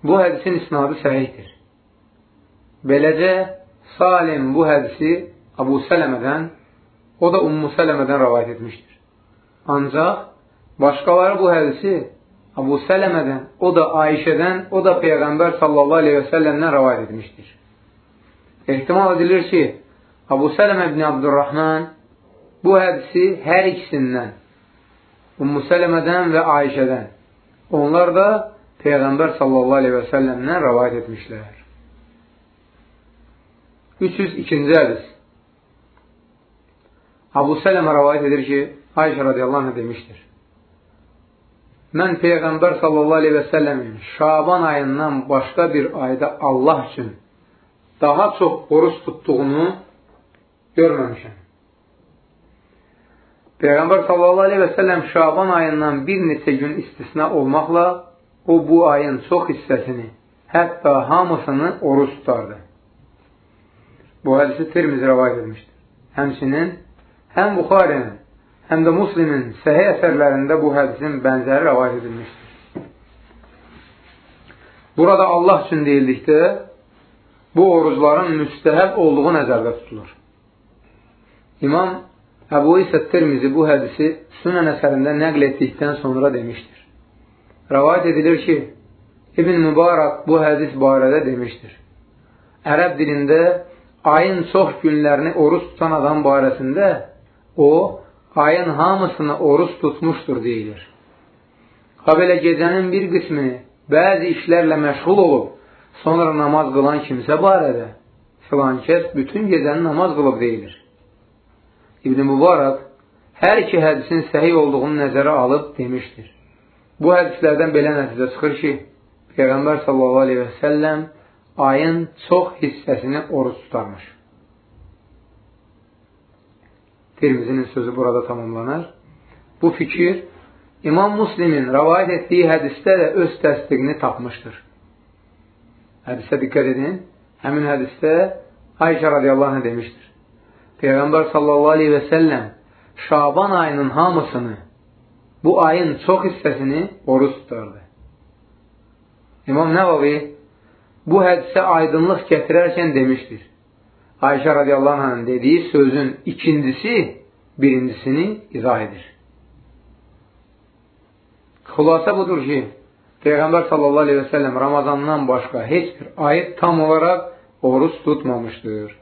Bu hədisin isnadı səhihdir. Beləcə, Salim bu hədisi Abu Sələmədən, o da Ummu Sələmədən rəvayət etmişdir. Ancaq başqaları bu hədisi Abu Sələmədən, o da Ayşədən, o da Peyğəmbər sallallahu aleyhi və səlləmdən rəvayət etmişdir. Ehtimal edilir ki, Abu Sələmə ibn Abdurrahman bu hədisi hər ikisindən, Ummu Sələmədən və Ayşədən, onlar da Peyğəmbər sallallahu aleyhi və səlləmdən rəvayət etmişlər. 302-ci hədis Abu Sələmə rəvayət edir ki, Ayşə radiyallahu anh demişdir. Mən Peyğəmbər sallallahu aleyhi və səlləmin Şaban ayından başqa bir ayda Allah üçün daha çox oruç tutduğunu görməmişəm. Peyğəmbər sallallahu aleyhi və səlləm Şaban ayından bir neçə gün istisna olmaqla o bu ayın çox hissəsini, hətta hamısını oruç tutardı. Bu hədisi Tirmiz rəvayət etmişdir. Həmçinin həm Buxarinin həm də Muslimin səhih əsərlərində bu hədisin bənzəri rəvayət edilmişdir. Burada Allah üçün deyildikdə, bu orucların müstəhəb olduğu nəzərdə tutulur. İmam Əbu İsə Tirmizi bu hədisi Sünən əsərində nəql etdikdən sonra demişdir. Rəvayət edilir ki, İbn Mübarək bu hədis barədə demişdir. Ərəb dilində ayın çox günlərini oruç tutan adam barəsində o, ayın hamısını oruç tutmuşdur deyilir. Ha belə gecənin bir qismini bəzi işlərlə məşğul olub, sonra namaz qılan kimsə barədə filan kəs bütün gecəni namaz qılıb deyilir. İbn-i Mübarək hər iki hədisin səhiy olduğunu nəzərə alıb demişdir. Bu hədislərdən belə nəticə çıxır ki, Peyğəmbər sallallahu aleyhi və səlləm ayın çox hissəsini oruç tutarmış. Tirmizinin sözü burada tamamlanır. Bu fikir İmam Muslimin rəvayət etdiyi hədisdə də öz təsdiqini tapmışdır. Hədisə diqqət edin. Həmin hədisdə Ayşə radiyallahu anh demişdir. Peyğəmbər sallallahu aleyhi və səlləm Şaban ayının hamısını, bu ayın çox hissəsini oruç tutardı. İmam Nəvavi bu hədisə aydınlıq gətirərkən demişdir. Ayşə radiyallahu anh dediyi sözün ikincisi birincisini izah edir. Xülasə budur ki, Peyğəmbər sallallahu aleyhi və səlləm Ramazandan başqa heç bir ayı tam olaraq oruç tutmamışdır.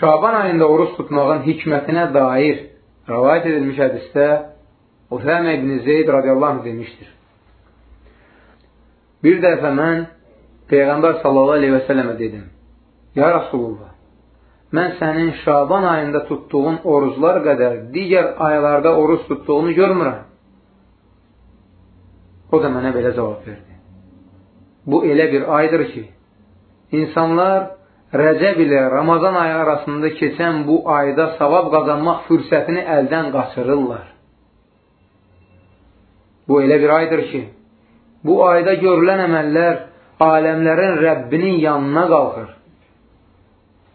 Şaban ayında oruç tutmağın hikmətinə dair rəvayət edilmiş hədisdə Usəmə ibn Zeyd radiyallahu anh demişdir. Bir dəfə mən Peyğəmbər sallallahu aleyhi və səlləmə dedim, Ya Rasulullah, mən sənin Şaban ayında tutduğun oruclar qədər digər aylarda oruc tutduğunu görmürəm. O da mənə belə cavab verdi. Bu elə bir aydır ki, insanlar Rəcəb ilə Ramazan ayı arasında keçən bu ayda savab qazanmaq fürsətini əldən qaçırırlar. Bu elə bir aydır ki, bu ayda görülən əməllər aləmlərin Rəbbinin yanına qalxır.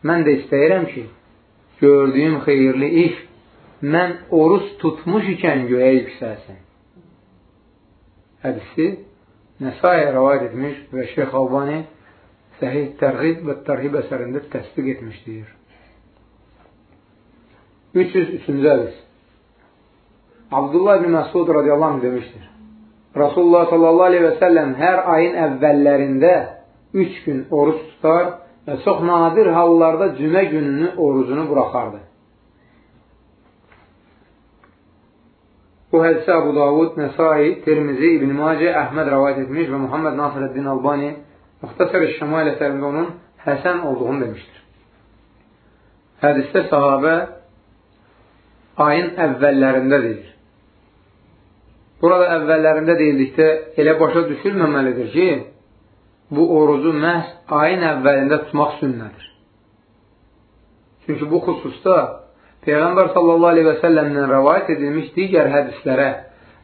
Mən də istəyirəm ki, gördüyüm xeyirli iş mən oruç tutmuş ikən göyə yüksəlsin. Hədisi Nəsai rəvayət etmiş və Şeyx Albani Səhih Tərğib və Tərhib əsərində təsdiq etmişdir. 303-cü hədis Abdullah ibn Məsud radiyallahu anh demişdir. Rasulullah sallallahu aleyhi və səlləm hər ayın əvvəllərində üç gün oruç tutar və çox nadir hallarda cümə gününü orucunu buraxardı. Bu hədisə Abu Davud, Nəsai, Tirmizi, İbn Macə, Əhməd rəvayət etmiş və Muhammed Nasirəddin Albani Muxtasar-ı Şəmal əsərində onun həsən olduğunu demişdir. Hədisdə sahabə ayın əvvəllərində deyir. Burada əvvəllərində deyildikdə elə başa düşülməməlidir ki, bu orucu məhz ayın əvvəlində tutmaq sünnədir. Çünki bu xüsusda Peyğəmbər sallallahu aleyhi və səlləmdən rəvayət edilmiş digər hədislərə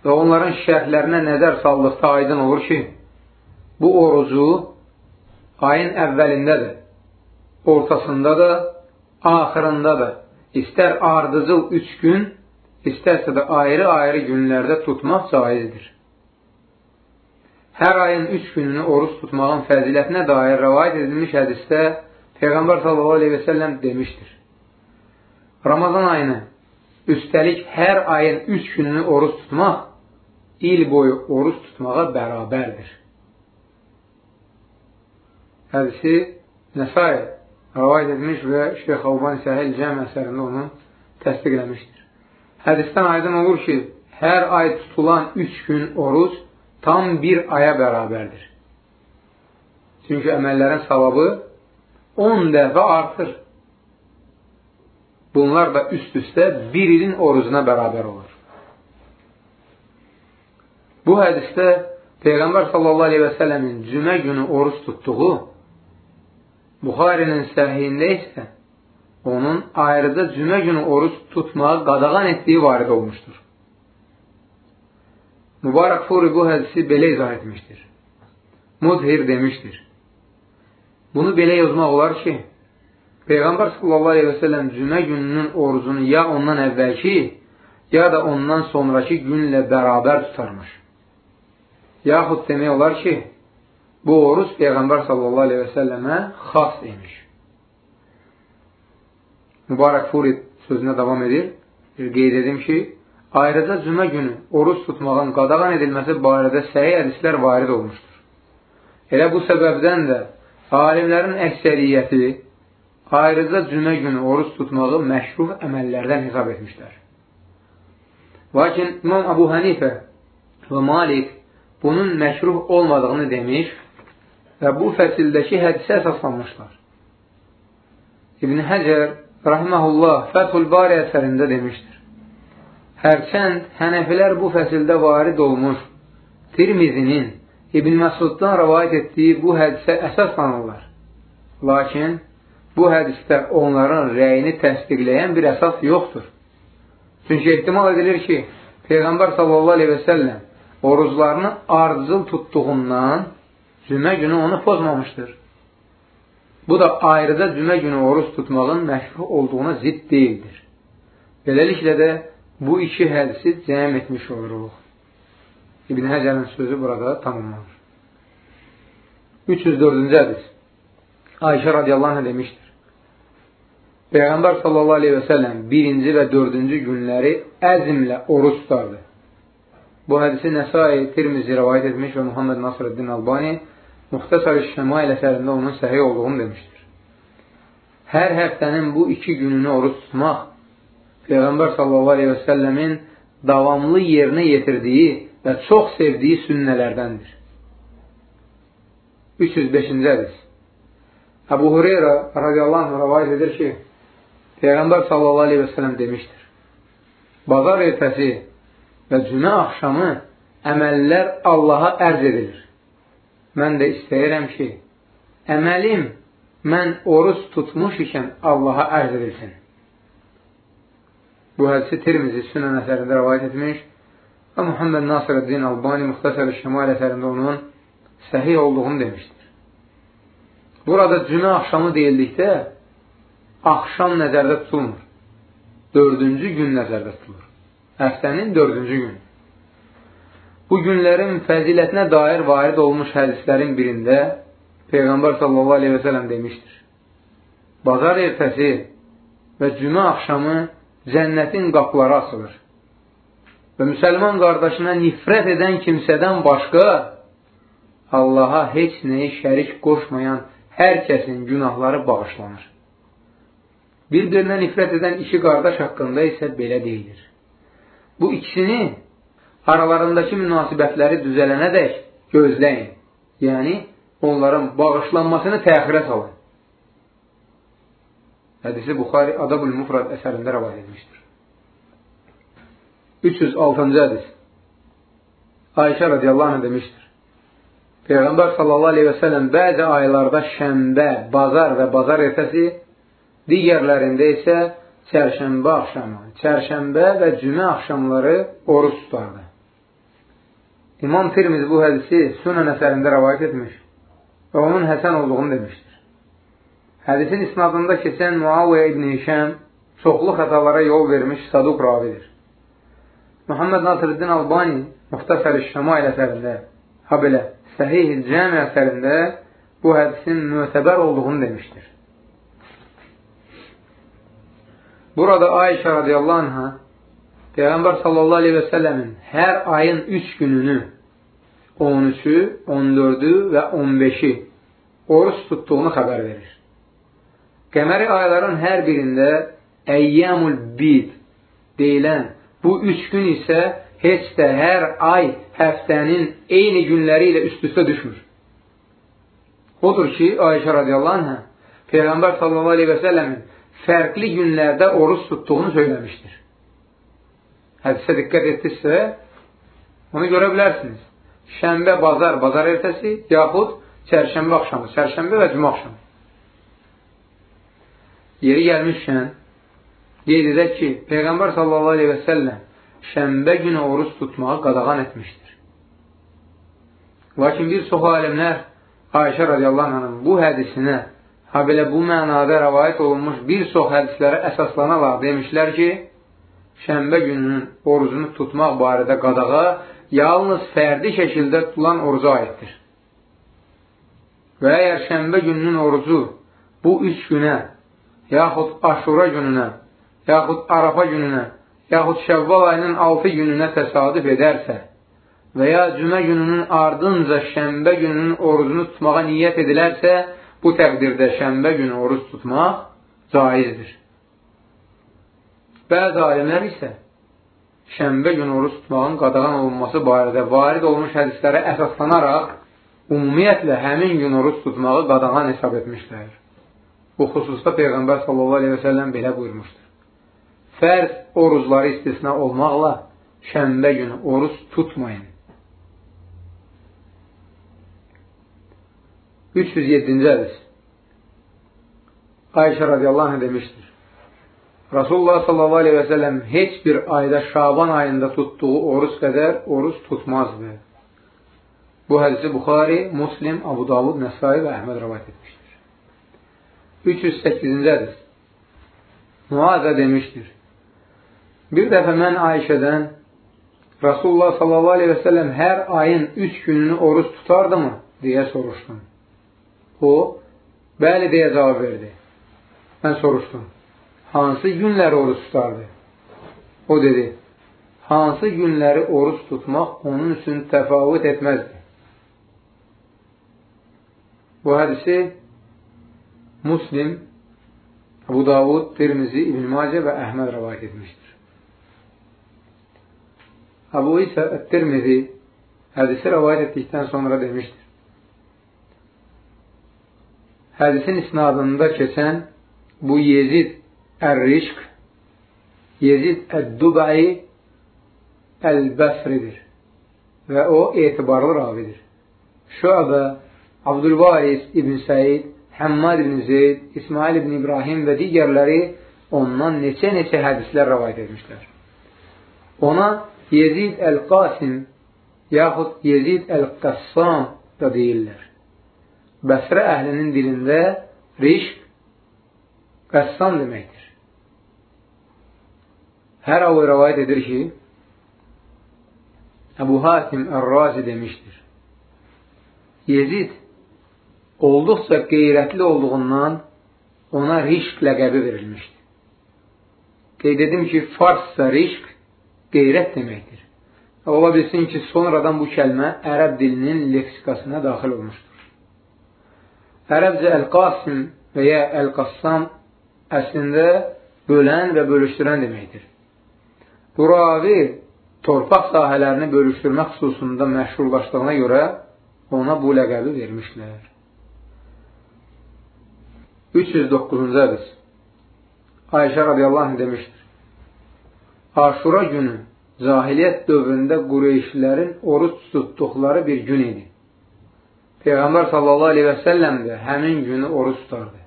və onların şərhlərinə nəzər saldıqda aydın olur ki, bu orucu ayın əvvəlində də, ortasında da, axırında da, istər ardıcıl üç gün, istərsə də ayrı-ayrı günlərdə tutmaq caizdir. Hər ayın üç gününü oruç tutmağın fəzilətinə dair rəvayət edilmiş hədisdə Peyğəmbər s.a.v. demişdir. Ramazan ayını, üstəlik hər ayın üç gününü oruç tutmaq il boyu oruç tutmağa bərabərdir. Hədisi Nəsai rəvayət etmiş və Şeyx Alban Səhəl Cəm əsərində onu təsdiqləmişdir. Hədisdən aydın olur ki, hər ay tutulan üç gün oruc tam bir aya bərabərdir. Çünki əməllərin savabı 10 dəfə artır. Bunlar da üst-üstə bir ilin orucuna bərabər olur. Bu hədisdə Peyğəmbər sallallahu aleyhi və sələmin cümə günü oruç tutduğu Buxarinin səhiyində isə onun ayrıca cümə günü oruç tutmağı qadağan etdiyi varid olmuşdur. Mübarək Furi bu hədisi belə izah etmişdir. Mudhir demişdir. Bunu belə yazmaq olar ki, Peyğəmbər sallallahu aleyhi və sələm cümə gününün orucunu ya ondan əvvəlki, ya da ondan sonraki günlə bərabər tutarmış. Yaxud demək olar ki, bu oruc Peyğəmbər sallallahu aleyhi və səlləmə xas imiş. Mübarək Furid sözünə davam edir. Qeyd ki, ayrıca cümə günü oruç tutmağın qadağan edilməsi barədə səhi hədislər varid olmuşdur. Elə bu səbəbdən də alimlərin əksəriyyəti ayrıca cümə günü oruç tutmağı məşruh əməllərdən hesab etmişlər. Lakin İmam Abu Hənifə və Malik bunun məkruh olmadığını demiş və bu fəsildəki hədisə əsaslanmışlar. İbn Həcər Rahiməhullah Fəthul Bari əsərində demişdir. Hərçənd hənəfilər bu fəsildə varid olmuş Tirmizinin İbn Məsuddan rəvayət etdiyi bu hədisə əsaslanırlar. Lakin bu hədisdə onların rəyini təsdiqləyən bir əsas yoxdur. Çünki ehtimal edilir ki, Peyğəmbər sallallahu aleyhi və səlləm oruclarını ardıcıl tutduğundan cümə günü onu pozmamışdır. Bu da ayrıca cümə günü oruç tutmağın məşruh olduğuna zidd deyildir. Beləliklə də bu iki hədisi cəm etmiş oluruq. İbn Həcərin sözü burada tamamlanır. 304-cü hədis Ayşə radiyallahu anh demişdir. Peyğəmbər sallallahu aleyhi və səlləm birinci və dördüncü günləri əzmlə oruç tutardı. Bu hədisi Nəsai Tirmizi rəvayət etmiş və Muhammed Nasrəddin Albani Muxtasar-ı Şəmail əsərində onun səhiy olduğunu demişdir. Hər həftənin bu iki gününü oruç tutmaq Peyğəmbər səlləmin davamlı yerinə yetirdiyi və çox sevdiyi sünnələrdəndir. 305-ci hədis Əbu Hureyra radiyallahu anh rəvayət edir ki, Peyğəmbər səlləm demişdir. Bazar ertəsi və cümə axşamı əməllər Allaha ərz edilir. Mən də istəyirəm ki, əməlim mən oruç tutmuş ikən Allaha ərz edilsin. Bu hədisi Tirmizi sünən əsərində rəvayət etmiş və Muhammed Nasirəddin Albani Muxtasar-ı Şəmal əsərində onun səhih olduğunu demişdir. Burada cümə axşamı deyildikdə axşam nəzərdə tutulmur. Dördüncü gün nəzərdə tutulur həftənin dördüncü günü. Bu günlərin fəzilətinə dair varid olmuş hədislərin birində Peyğəmbər sallallahu aleyhi və sələm demişdir. Bazar ertəsi və cümə axşamı cənnətin qapıları açılır və müsəlman qardaşına nifrət edən kimsədən başqa Allaha heç nəyi şərik qoşmayan hər kəsin günahları bağışlanır. Bir-birinə nifrət edən iki qardaş haqqında isə belə deyilir. Bu ikisini aralarındakı münasibətləri düzələnə dək gözləyin. Yəni, onların bağışlanmasını təxirə salın. Hədisi Buxari Adabul Mufrad əsərində rəvayət etmişdir. 306-cı hədis Ayşə radiyallahu anh demişdir. Peyğəmbər sallallahu aleyhi və sələm bəzi aylarda şəmbə, bazar və bazar ertəsi, digərlərində isə çərşənbə axşamı, çərşənbə və cümə axşamları oruç tutardı. İmam Tirmiz bu hədisi Sünən əsərində rəvayət etmiş və onun həsən olduğunu demişdir. Hədisin isnadında keçən Muaviyyə ibn Hişəm çoxlu xətalara yol vermiş saduq ravidir. Muhammed Nasırıddin Albani Muxtasər-i Şəmail əsərində, ha belə, Səhih-i Cəmi əsərində bu hədisin müətəbər olduğunu demişdir. Burada Ayşə radiyallahu anhə Peyğəmbər sallallahu aleyhi və səlləmin hər ayın 3 gününü 13-ü, 14-ü və 15-i oruç tutduğunu xəbər verir. Qəməri ayların hər birində əyyəmul bid deyilən bu üç gün isə heç də hər ay həftənin eyni günləri ilə üst-üstə düşmür. Odur ki, Ayşə radiyallahu anhə Peyğəmbər sallallahu aleyhi və səlləmin fərqli günlərdə oruç tutduğunu söyləmişdir. Hədisə diqqət etdirsə, onu görə bilərsiniz. Şənbə, bazar, bazar ertəsi, yaxud çərşənbə axşamı, çərşənbə və cümə axşamı. Yeri gəlmişkən, qeyd edək ki, Peyğəmbər sallallahu aleyhi və səlləm şənbə günü oruç tutmağı qadağan etmişdir. Lakin bir çox alimlər Ayşə radiyallahu anhın bu hədisinə, ha belə bu mənada rəvayət olunmuş bir çox hədislərə əsaslanaraq demişlər ki, şənbə gününün orucunu tutmaq barədə qadağa yalnız fərdi şəkildə tutulan oruca aiddir. Və əgər şənbə gününün orucu bu üç günə, yaxud aşura gününə, yaxud arafa gününə, yaxud şəvval ayının altı gününə təsadüf edərsə, və ya cümə gününün ardınca şənbə gününün orucunu tutmağa niyyət edilərsə, bu təqdirdə şənbə günü oruc tutmaq caizdir. Bəzi alimlər isə şənbə günü oruc tutmağın qadağan olunması barədə varid olmuş hədislərə əsaslanaraq ümumiyyətlə həmin gün oruc tutmağı qadağan hesab etmişlər. Bu xüsusda Peyğəmbər səlləm belə buyurmuşdur. Fərz orucları istisna olmaqla şənbə günü oruc tutmayın. 307-ci hədis Ayşə radiyallahu anh demişdir. Rasulullah sallallahu aleyhi və səlləm heç bir ayda Şaban ayında tutduğu oruç qədər oruç tutmazdı. Bu hədisi Buxari, Muslim, Abu Davud, Nəsai və Əhməd rəvayət etmişdir. 308-ci hədis Muazə demişdir. Bir dəfə mən Ayşədən Rasulullah sallallahu aleyhi və səlləm hər ayın üç gününü oruç tutardı mı? deyə soruşdum. O, bəli deyə cavab verdi. Mən soruşdum, hansı günləri oruç tutardı? O dedi, hansı günləri oruç tutmaq onun üçün təfavüt etməzdi. Bu hədisi Muslim, Abu Davud, Tirmizi, İbn Macə və Əhməd rəvayət etmişdir. Abu İsa Tirmizi hədisi rəvayət etdikdən sonra demişdir. hədisin isnadında keçən bu Yezid Ər-Rişq, Yezid Əd-Dubai Əl-Bəsridir və o etibarlı ravidir. Şüabə, Abdülvaris İbn Səid, Həmmad ibn Zeyd, İsmail ibn İbrahim və digərləri ondan neçə-neçə hədislər rəvayət etmişlər. Ona Yezid Əl-Qasim yaxud Yezid Əl-Qassam da deyirlər. Bəsrə əhlinin dilində rişq qəssam deməkdir. Hər avı rəvayət edir ki, Əbu Hatim Ər-Razi demişdir. Yezid olduqca qeyrətli olduğundan ona rişq ləqəbi verilmişdir. Qeyd edim ki, farssa rişq qeyrət deməkdir. Ola bilsin ki, sonradan bu kəlmə ərəb dilinin leksikasına daxil olmuşdur. Ərəbcə əl-qasim və ya əl-qassam əslində bölən və bölüşdürən deməkdir. Bu ravi torpaq sahələrini bölüşdürmək xüsusunda məşhurlaşdığına görə ona bu ləqəbi vermişlər. 309-cu hədis Ayşə radiyallahu anh demişdir. Aşura günü cahiliyyət dövründə Qureyşlərin oruç tutduqları bir gün idi. Peyğəmbər sallallahu aleyhi və səlləm də həmin günü oruç tutardı.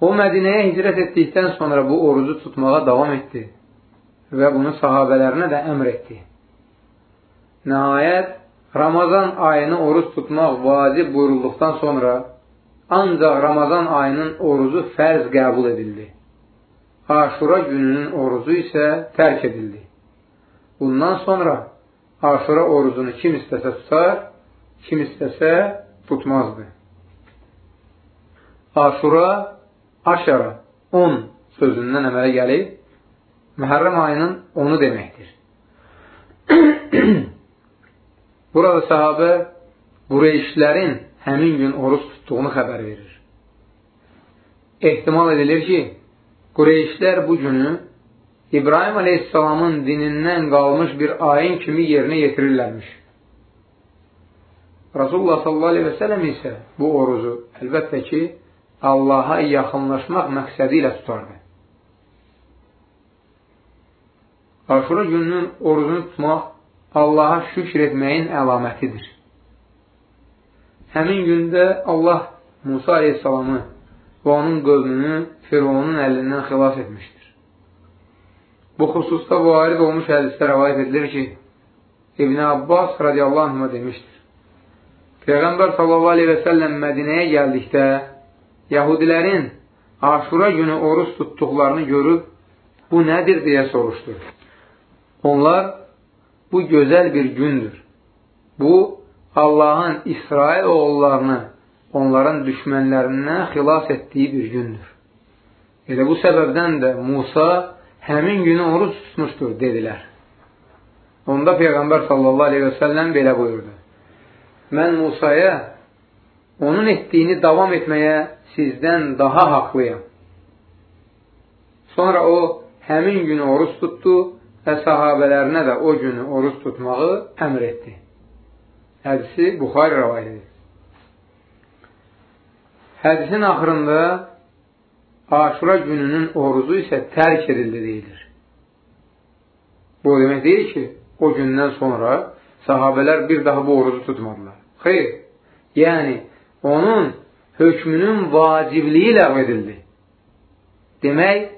O, Mədinəyə hicrət etdikdən sonra bu orucu tutmağa davam etdi və bunu sahabələrinə də əmr etdi. Nəhayət, Ramazan ayını oruç tutmaq vacib buyurulduqdan sonra ancaq Ramazan ayının orucu fərz qəbul edildi. Aşura gününün orucu isə tərk edildi. Bundan sonra aşura orucunu kim istəsə tutar, kim istəsə tutmazdı. Aşura, aşara, 10 sözündən əmələ gəlib, Məhərrəm ayının onu deməkdir. Burada sahabə Qureyşlərin həmin gün oruç tutduğunu xəbər verir. Ehtimal edilir ki, Qureyşlər bu günü İbrahim aleyhissalamın dinindən qalmış bir ayin kimi yerinə yetirirlərmiş. Rasulullah sallallahu aleyhi və sələm isə bu orucu əlbəttə ki, Allaha yaxınlaşmaq məqsədi ilə tutardı. Aşura gününün orucunu tutmaq Allaha şükr etməyin əlamətidir. Həmin gündə Allah Musa aleyhissalamı və onun qövmünü Fironun əlindən xilas etmişdir. Bu xüsusda ayrı olmuş hədisdə rəvayət edilir ki, İbn Abbas radiyallahu anhına demişdir. Peyğəmbər sallallahu aleyhi və səlləm Mədinəyə gəldikdə Yahudilərin aşura günü oruç tutduqlarını görüb, bu nədir deyə soruşdu. Onlar, bu gözəl bir gündür. Bu, Allahın İsrail oğullarını onların düşmənlərindən xilas etdiyi bir gündür. Elə bu səbəbdən də Musa həmin günü oruç tutmuşdur, dedilər. Onda Peyğəmbər sallallahu aleyhi və səlləm belə buyurdu. Mən Musaya onun etdiyini davam etməyə sizdən daha haqlıyam. Sonra o həmin günü oruç tutdu və sahabələrinə də o günü oruç tutmağı əmr etdi. Hədisi Buxari rəvayət edir. Hədisin axırında Aşura gününün orucu isə tərk edildi deyilir. Bu demək deyil ki, o gündən sonra sahabələr bir daha bu orucu tutmadılar. Xeyr, yəni onun hökmünün vacibliyi ləğv edildi. Demək,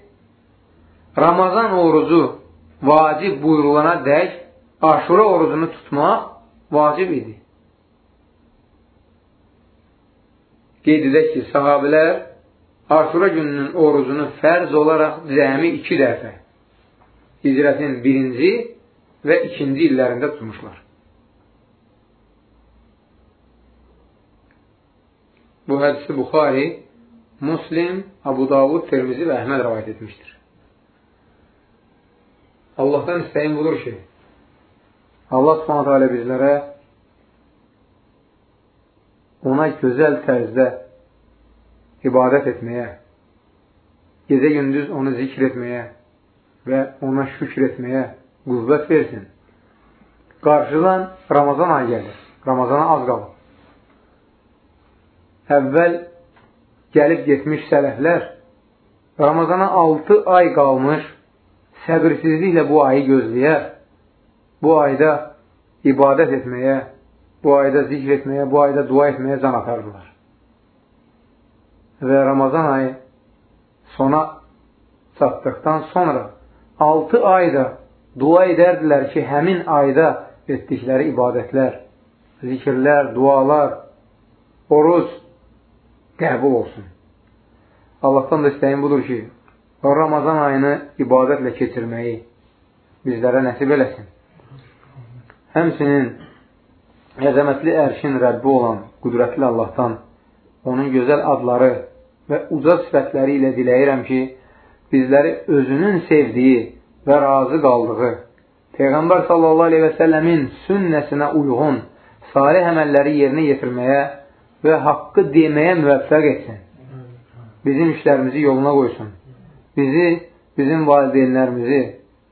Ramazan orucu vacib buyurulana dək aşura orucunu tutmaq vacib idi. Qeyd edək ki, sahabilər aşura gününün orucunu fərz olaraq cəmi iki dəfə hicrətin birinci və ikinci illərində tutmuşlar. Bu hədisi Buxari, Muslim, Abu Davud, Termizi və Əhməd rəvayət etmişdir. Allahdan istəyim budur ki, Allah alə bizlərə ona gözəl tərzdə ibadət etməyə, gecə gündüz onu zikr etməyə və ona şükr etməyə qüvvət versin. Qarşıdan Ramazan ayı gəlir. Ramazana az qalır. Əvvəl gəlib getmiş sələflər Ramazana 6 ay qalmış səbirsizliklə bu ayı gözləyər, bu ayda ibadət etməyə, bu ayda zikr etməyə, bu ayda dua etməyə can atardılar. Və Ramazan ayı sona çatdıqdan sonra 6 ayda dua edərdilər ki, həmin ayda etdikləri ibadətlər, zikirlər, dualar, oruz qəbul olsun. Allahdan da istəyim budur ki, Ramazan ayını ibadətlə keçirməyi bizlərə nəsib eləsin. Həmsinin əzəmətli ərşin Rəbbi olan qüdrətli Allahdan onun gözəl adları və uca sifətləri ilə diləyirəm ki, bizləri özünün sevdiyi və razı qaldığı Peyğəmbər sallallahu aleyhi və səlləmin sünnəsinə uyğun salih əməlləri yerinə yetirməyə və haqqı deməyə müvəffəq etsin. Bizim işlərimizi yoluna qoysun bizi, bizim valideynlərimizi,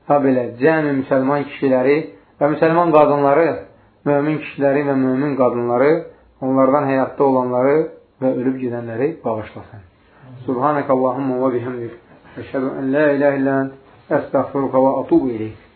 ha belə cəmi müsəlman kişiləri və müsəlman qadınları, mömin kişiləri və mömin qadınları, onlardan həyatda olanları və ölüb gedənləri bağışlasın. Subhanək Allahumma və bihamdik. Əşhədu ən la iləhə illən əstəğfiruka və atubu iləyik.